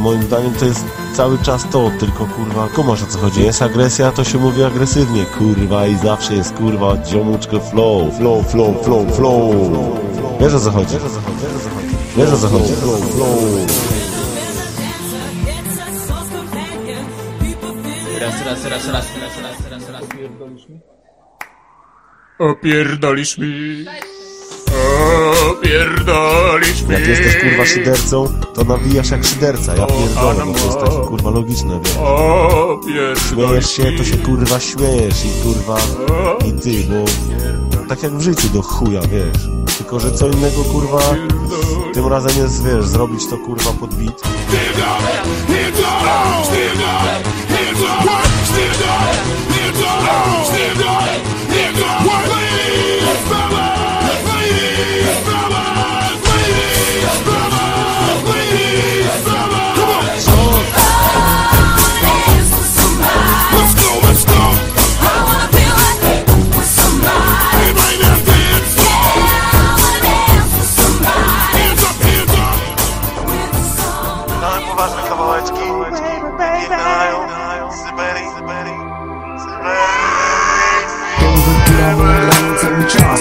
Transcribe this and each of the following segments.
moim zdaniem to jest cały czas to, tylko kurwa, kumasz o co chodzi. Jest agresja, to się mówi agresywnie, kurwa, i zawsze jest kurwa, ziomuczkę flow, flow, flow, flow, flow. Wiesz o co chodzi? Wiesz o co chodzi? Flow, flow. Raz, raz, raz, raz, raz, raz, raz, raz. Opierdolisz mi. Opierdolisz mi. Jak jesteś kurwa szydercą, to nawijasz jak szyderca. Ja pierdolę, bo to jest takie kurwa logiczne, wiesz. Śmiejesz się, to się kurwa śmiejesz i kurwa i ty, bo tak jak w życiu do chuja, wiesz. Tylko, że co innego kurwa, tym razem jest, wiesz, zrobić to kurwa pod beat.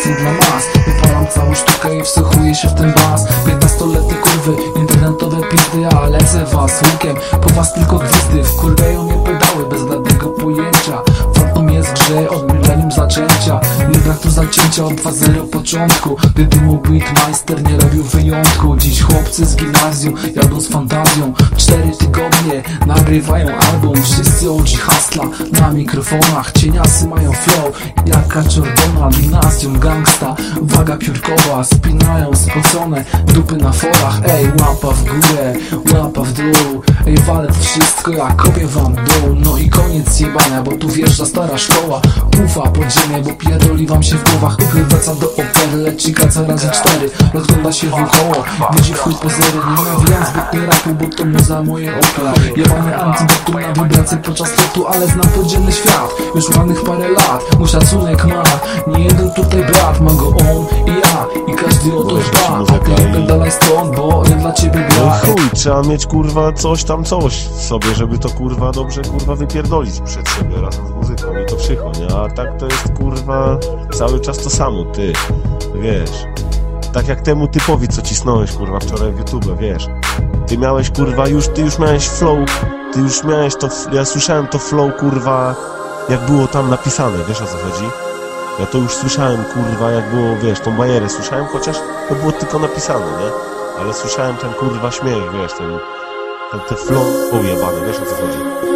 Cały czas i dla nas Wypalam całą sztukę i wsłuchuję się w ten bas. 15-letnie kurwy, internetowe pizdy A lecę was łukiem, po was tylko gwizdy Wkurwiają zacięcia od 2-0 początku. Gdy dymu beatmeister nie robił wyjątku. Dziś chłopcy z gimnazjum jadą z fantazją. Cztery tygodnie nagrywają album. Wszyscy OG hasla na mikrofonach. Cieniasy mają flow jak kaczordona Gimnazjum gangsta, waga piórkowa. Spinają spocone dupy na forach. Ej, łapa w górę, łapa w dół. Ej, walet wszystko, ja kopię wam dół. No i koniec jebania, bo tu wjeżdża stara szkoła. Ufa podziemie, bo pierdoli wam się w Ukry wraca do opery, leci kaca razy cztery. Rozgląda się wokoło, widzi w chuj pozery Nie nawijam zbytnie rapu, bo to mu za moje okla Jebany antidotum na wibracje podczas lotu Ale znam podziemny świat, już ładnych parę lat Mój szacunek ma, nie jeden tutaj brat Ma go on i ja, i każdy o to dba. A ty opierdalaj stąd, bo ja dla ciebie No gra i chuj, trzeba mieć kurwa coś tam coś w sobie, żeby to kurwa dobrze kurwa wypierdolić przed siebie razem z muzyką i to przycho, nie? A tak to jest kurwa cały czas to samo, ty, wiesz. Tak jak temu typowi, co cisnąłeś kurwa wczoraj w YouTube, wiesz. Ty miałeś kurwa już, ty już miałeś flow, ty już miałeś to, ja słyszałem to flow kurwa, jak było tam napisane, wiesz o co chodzi? Ja to już słyszałem, kurwa, jak było, wiesz, tą bajerę słyszałem, chociaż to było tylko napisane, nie? Ale słyszałem ten, kurwa, śmiech, wiesz, ten, ten, ten flow ujebany, wiesz o co chodzi?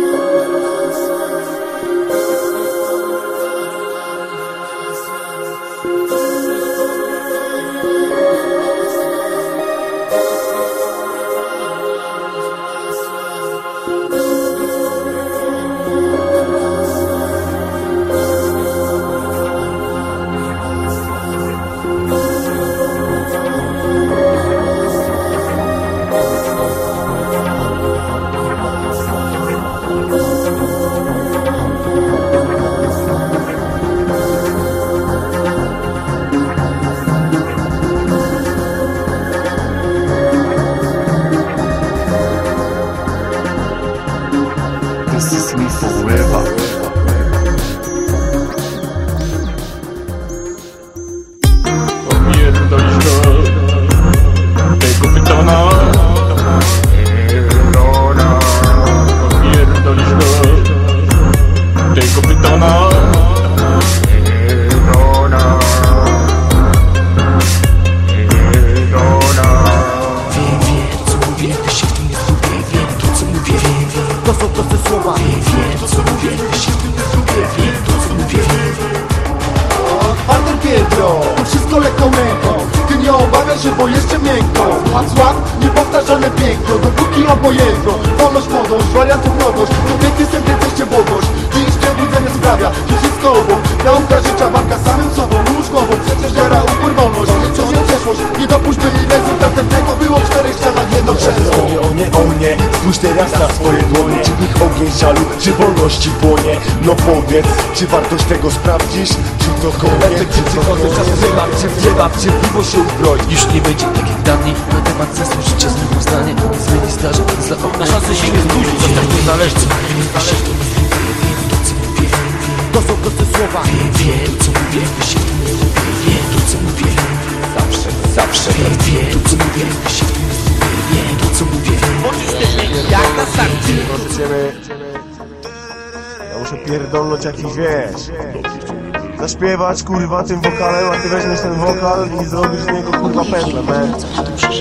płonie. No powiedz, czy wartość tego sprawdzisz? Czy to koniec? Czy przychodzę czas zrywać, czy zjebać, czy piwo się uzbroi. Już nie będzie tak jak dawniej Na temat sensu życia zmienił zdanie. Zmieni straży, dla okna Szansy się nie zbudzić, to tak nie należy. To są proste słowa. Wiem, to co mówię, nie Wiem, to co mówię. Zawsze, zawsze. Wiem, to co mówię, nie Wiem, to co mówię. Jak na starcie Pożyczymy pierdolnąć jakiś, wiesz... Zaśpiewać, kurwa, tym wokalem, a ty weźmiesz ten wokal i zrobisz z niego, kurwa, pętlę, man.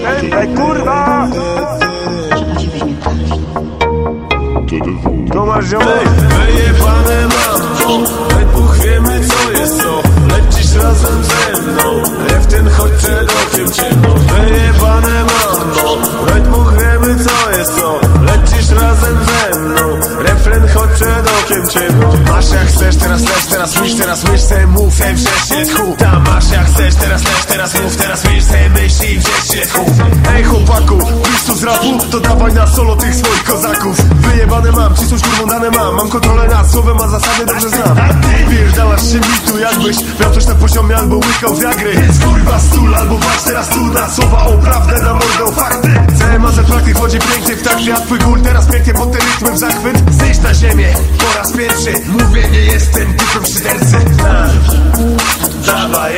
Pętlę, kurwa! To masz ziomek? Wyjebane mam, we dwóch wiemy co jest co Lecisz razem ze слънчево Нашия акцент ще teraz myśl, teraz myśl, se mów, ej wrzesz się tchu. Tam masz jak chcesz, teraz leć, teraz mów, teraz myśl, se myśl i wrzesz się tchu. Ej chłopaku, pisz tu z rapu, to dawaj na solo tych swoich kozaków. Wyjebane mam, ci coś kurwą dane mam. Mam kontrolę nad słowem, a zasady dobrze znam. Pierdalasz się mi tu jakbyś miał coś na poziomie albo łykał wiagry kurwa stul, albo patrz teraz tu na słowa o prawdę, na mordę fakty. CMAZ praktyk wchodzi pięknie w takcie, a twój gól teraz pięknie pod tym rytmem zachwyt. Zejść na ziemię, po raz pierwszy. Mówię, nie jestem typem szydercy Dawaj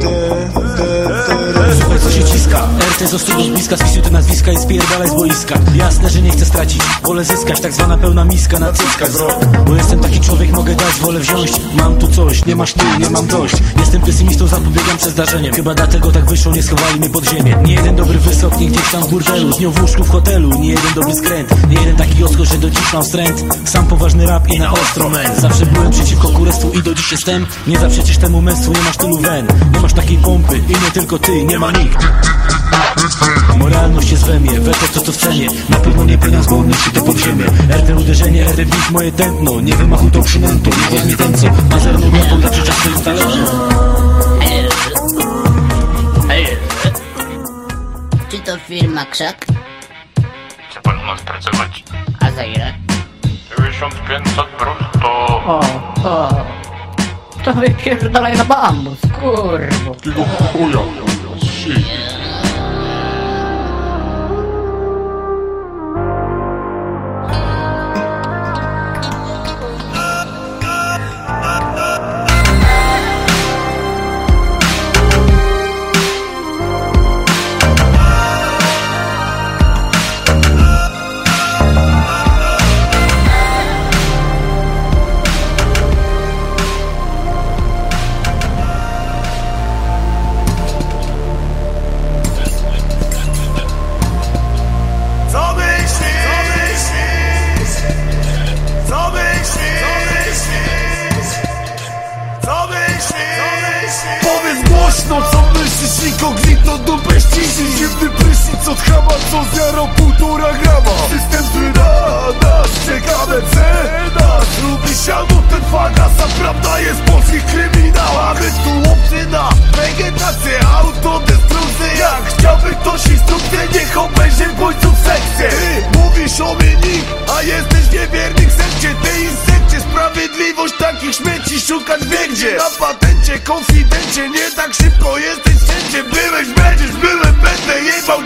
there. Słuchaj co się ciska. RT z ostrego z bliska Spisuj te nazwiska i spierdalaj z boiska. Jasne, że nie chcę stracić Wolę zyskać, tak zwana pełna miska na cyckach Bo jestem taki człowiek, mogę dać, wolę wziąć. Mam tu coś, nie masz ty, nie mam dość. Jestem pesymistą, zapobiegam przez zdarzeniem. Chyba dlatego tak wyszło, nie schowali mnie pod ziemię. Nie jeden dobry wysok, nie gdzieś tam w burdelu. Z nią w łóżku w hotelu, nie jeden dobry skręt. Nie jeden taki odskocz, że do dziś mam wstręt. Sam poważny rap i na ostro men Zawsze byłem przeciwko kurestwu i do dziś jestem. Nie zaprzeczysz temu męstwu, nie masz tylu wen. Nie masz takiej pompy i nie tylko ty, nie ma nikt Moralność jest we mnie, weto to co w cenie Na pewno nie pieniądz, bo niszczy to podziemie RT uderzenie, RT bit moje tętno Nie wymachuj tą przynętą, nie weźmie ten co Ma zerną miotą, zaprzecza swoim talerzom Czy to firma Krzak? Chce pan u nas pracować? A za ile? 9500 brutto. O, o. To wypierdolaj na bambus, kurwo. Tego chuja. Shit. Ciekawe cena Lubi siano ten fagas A prawda jest polskich kryminałach. My tu łopcy na wegetację Autodestrukcję. Jak chciałby ktoś instrukcję Niech obejrzy bójców sekcję. Ty mówisz o mnie A jesteś niewierny w sekcie Ty insekcie Sprawiedliwość takich śmieci szukać wie gdzie Na patencie, konfidencie Nie tak szybko jesteś wszędzie. Byłeś, będziesz, byłem, będę Jebał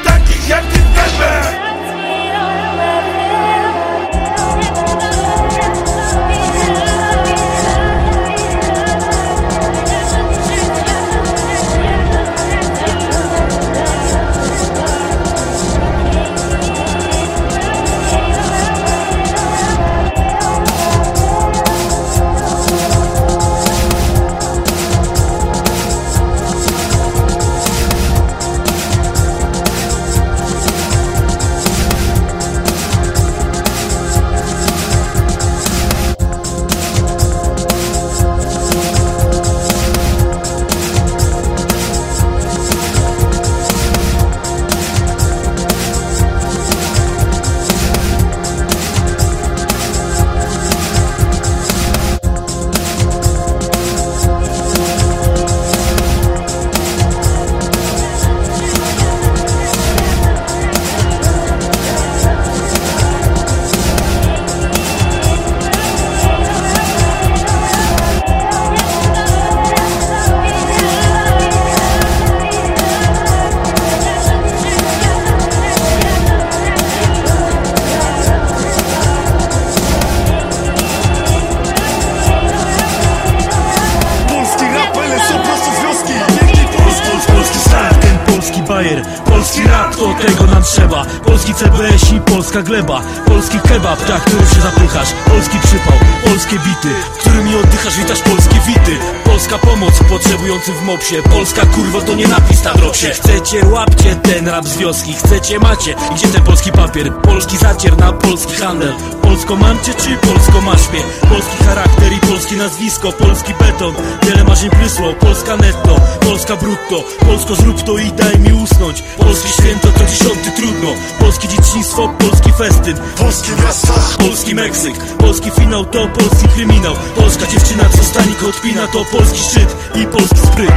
chleba Polski CBS i polska gleba. Polski kebab, tak, którym się zapychasz. Polski przypał, polskie bity Którymi oddychasz, witasz polskie wity. Polska pomoc potrzebującym w mopsie. Polska kurwo to nie napis na dropsie. Chcecie, łapcie ten rap z wioski. Chcecie, macie, gdzie ten polski papier? Polski zacier na polski handel. Polsko mam czy polsko masz mnie? Polski charakter i polskie nazwisko. Polski beton, wiele marzeń prysło. Polska netto, Polska brutto. Polsko zrób to i daj mi usnąć. Polskie święto to dziesiąty trudno. Polskie dzieciństwo, polski festyn. Polskie miasta. Polski Meksyk, polski finał to polski kryminał. Polska dziewczyna co stanik odpina to polski szczyt i polski spryt.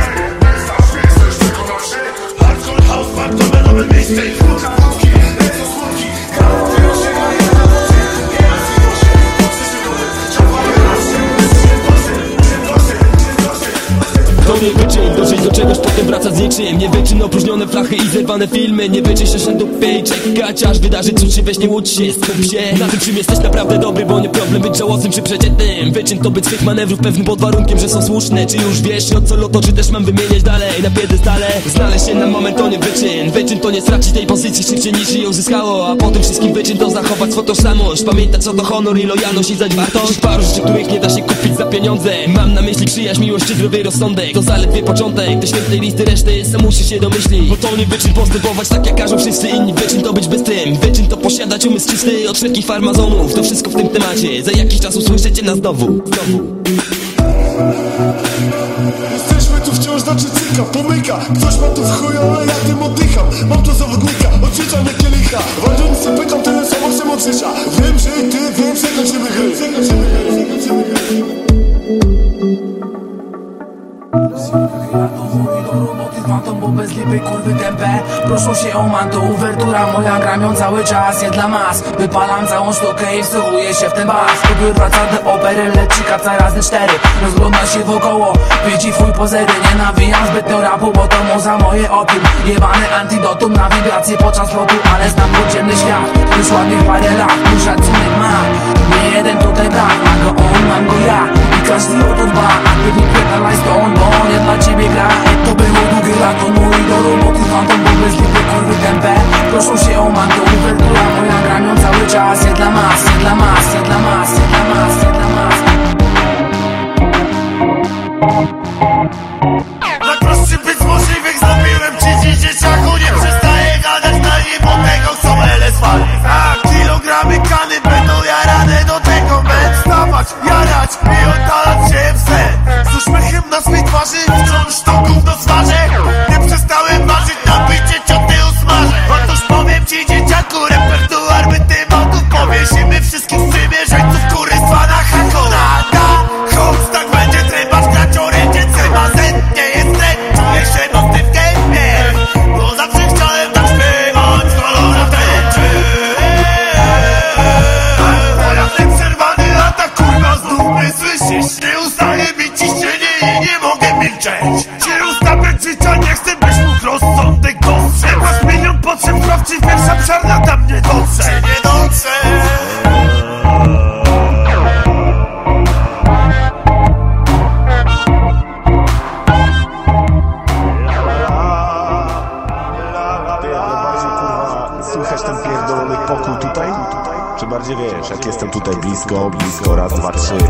Hardcore house, bar to menowe miejsce i i filmy Nie wyczyn, się do pay, czekać aż wydarzy cud się Weź nie łudź się, skup się. Na tym czym jesteś naprawdę dobry, bo nie problem być żałosnym czy przeciętnym. Wyczyn to być swych manewrów pewnym pod warunkiem, że są słuszne. Czy już wiesz o co loto, czy też mam wymieniać dalej? Na piedestale, znaleźć się na moment to nie wyczyn. Wyczyn to nie stracić tej pozycji szybciej niż ją zyskało. A po tym wszystkim wyczyn to zachować swą tożsamość. Pamiętać co to honor i lojalność i zdać wartość Paru rzeczy, których nie da się kupić za pieniądze. Mam na myśli przyjaźń, miłość i zdrowy rozsądek. To zaledwie początek, do świętej listy reszty Sam musisz się domyślić. Bo to nie wyczyn postępować tak jak każą wszyscy inni. Wyczyn to być bystrym, wyczyn to posiadać umysł czysty. Od wszelkich farmazonów, to wszystko w tym temacie. Za jakiś czas usłyszycie nas znowu, znowu. Jesteśmy tu wciąż na cyka, pomyka. Ktoś ma tu w chuju, ale ja tym oddycham. Mam tu zawodnika, odrzucam jak kielicha Walczą nic nie pytam, tyle samo chcę od życia. Wiem, że i ty, wiem, że kończymy gry Zakończymy gry, zakończymy gry Fantom, bo bez lipy kurwy tempę Proszą się o manto, uwertura moja gramią cały czas. Nie dla mas, wypalam całą sztukę i wsłuchuję się w ten bas. Lubię wraca do opery, leci kapca razy cztery. Rozgląda się wokoło, widzi fuj pozery. Nie nawijam zbytnio rapu, bo to mu za moje opium Jebany antidotum na wibracje podczas lotu Ale znam podziemny świat, już ładnych parę lat Mój szacunek ma, nie jeden tutaj brak Ma go on, mam go ja każdy o to dba A ty wypierdalaj stąd, bo on nie dla ciebie gra. To było długie lato, mój do roboty fantom Bo bez lipy kurwy tempę Proszą się o manto, uwertura moja gramią cały czas Nie dla mas, nie dla mas, nie dla mas, nie dla mas, nie dla mas blisko, raz,